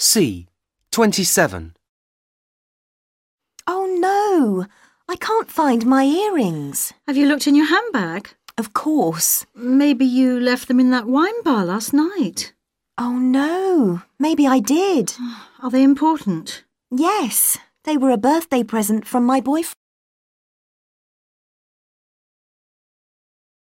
C. 27. Oh no, I can't find my earrings. Have you looked in your handbag? Of course. Maybe you left them in that wine bar last night. Oh no, maybe I did. Are they important? Yes, they were a birthday present from my boyfriend.